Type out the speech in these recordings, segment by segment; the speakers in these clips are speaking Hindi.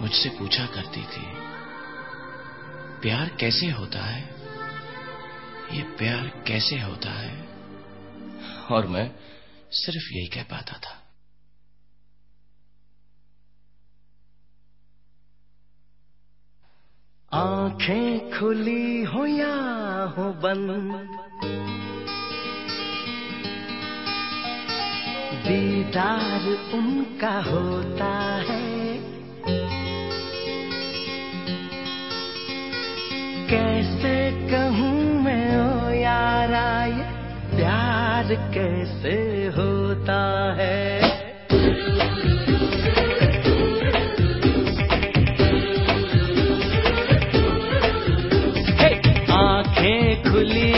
मुझसे पूछा करती थी, प्यार कैसे होता है? ये प्यार कैसे होता है? और मैं सिर्फ़ यही कह पाता था। आँखें खुली हो या हो बंद, दीदार उनका होता है। प्यार कैसे होता है आँखें खुली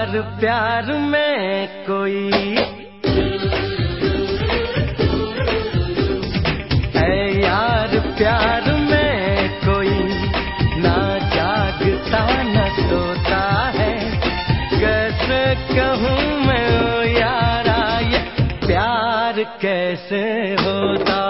ऐ प्यार में कोई है यार, प्यार में कोई ना जागता, न सोता है। कैसे कहूँ मैं यारा ये प्यार कैसे होता?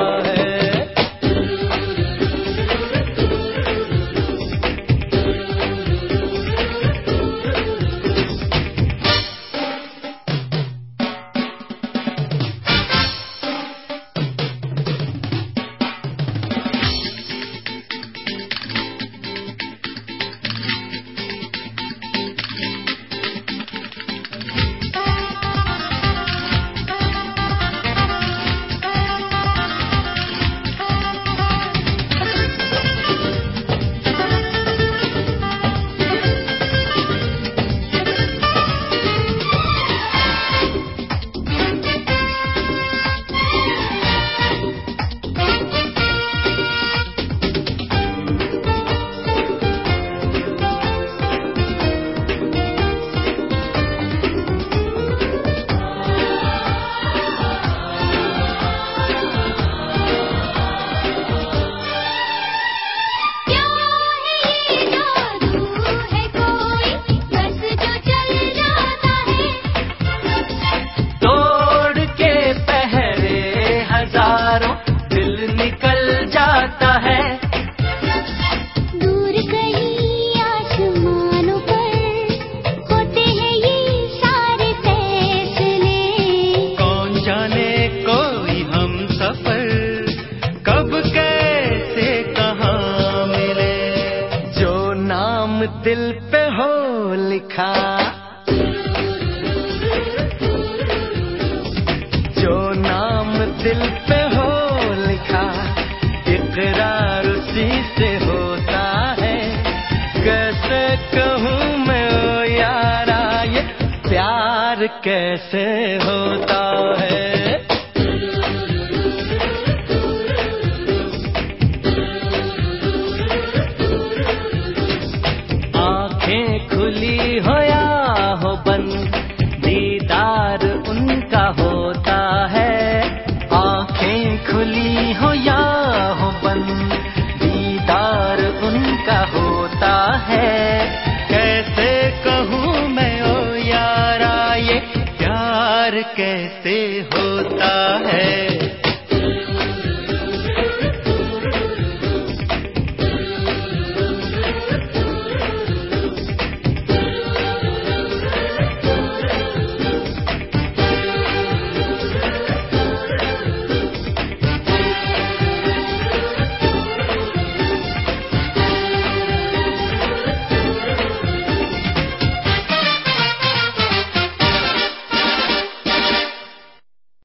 प्यारों दिल निकल जाता है। दूर कहीं आसमानों पर होते हैं ये सारे फैसले। कौन जाने कोई हम सफ़र कब कैसे कहा मिले? जो नाम दिल पे हो लिखा दिल पे कहूँ मैं ओ यारा ये प्यार कैसे होता है?